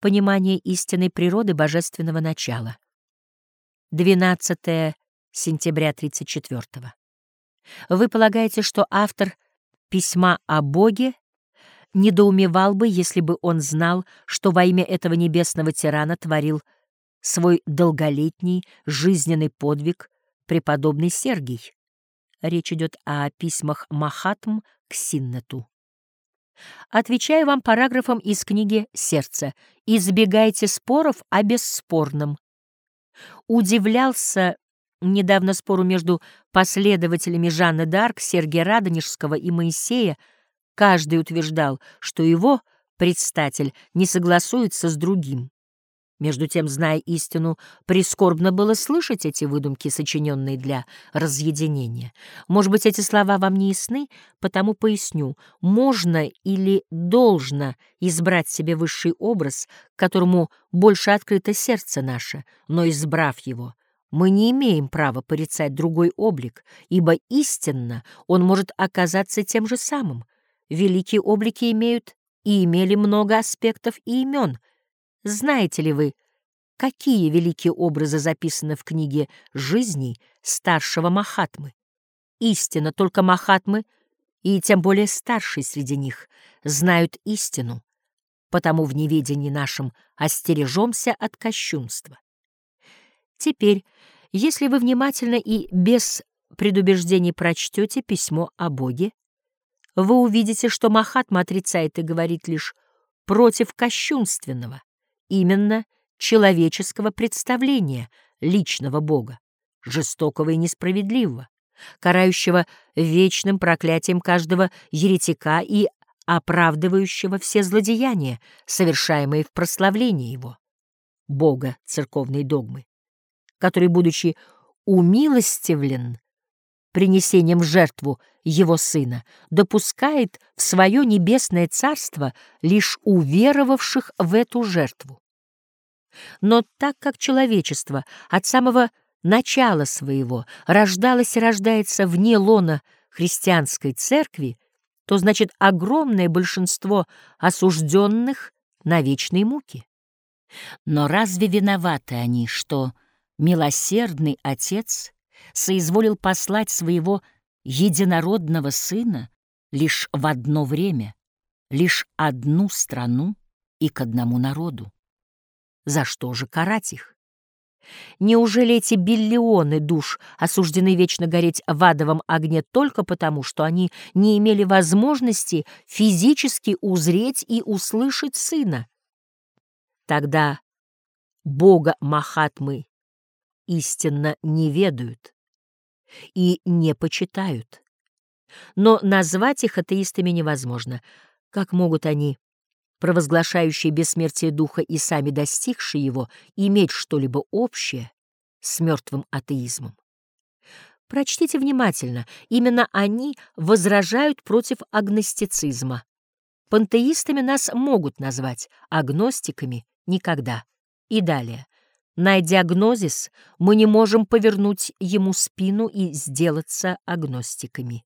понимание истинной природы божественного начала. 12 сентября 34 -го. Вы полагаете, что автор письма о Боге недоумевал бы, если бы он знал, что во имя этого небесного тирана творил свой долголетний жизненный подвиг преподобный Сергий. Речь идет о письмах Махатм к Синнету. Отвечаю вам параграфом из книги «Сердце». Избегайте споров о бесспорном. Удивлялся недавно спору между последователями Жанны д'Арк, Сергия Радонежского и Моисея. Каждый утверждал, что его предстатель не согласуется с другим. Между тем, зная истину, прискорбно было слышать эти выдумки, сочиненные для разъединения. Может быть, эти слова вам не ясны, потому поясню. Можно или должно избрать себе высший образ, которому больше открыто сердце наше, но, избрав его, мы не имеем права порицать другой облик, ибо истинно он может оказаться тем же самым. Великие облики имеют и имели много аспектов и имен — знаете ли вы, какие великие образы записаны в книге жизней старшего Махатмы? Истина, только Махатмы, и тем более старшие среди них, знают истину, потому в неведении нашем остережемся от кощунства. Теперь, если вы внимательно и без предубеждений прочтете письмо о Боге, вы увидите, что Махатма отрицает и говорит лишь против кощунственного, именно человеческого представления личного Бога, жестокого и несправедливого, карающего вечным проклятием каждого еретика и оправдывающего все злодеяния, совершаемые в прославлении Его, Бога церковной догмы, который, будучи умилостивлен принесением жертву Его Сына, допускает в свое небесное царство лишь уверовавших в эту жертву. Но так как человечество от самого начала своего рождалось и рождается вне лона христианской церкви, то значит огромное большинство осужденных на вечные муки. Но разве виноваты они, что милосердный Отец соизволил послать своего единородного Сына лишь в одно время, лишь одну страну и к одному народу? За что же карать их? Неужели эти биллионы душ осуждены вечно гореть в адовом огне только потому, что они не имели возможности физически узреть и услышать Сына? Тогда Бога Махатмы истинно не ведают и не почитают. Но назвать их атеистами невозможно. Как могут они провозглашающие бессмертие духа и сами достигшие его, иметь что-либо общее с мертвым атеизмом. Прочтите внимательно, именно они возражают против агностицизма. Пантеистами нас могут назвать, агностиками — никогда. И далее. Найдя гнозис, мы не можем повернуть ему спину и сделаться агностиками.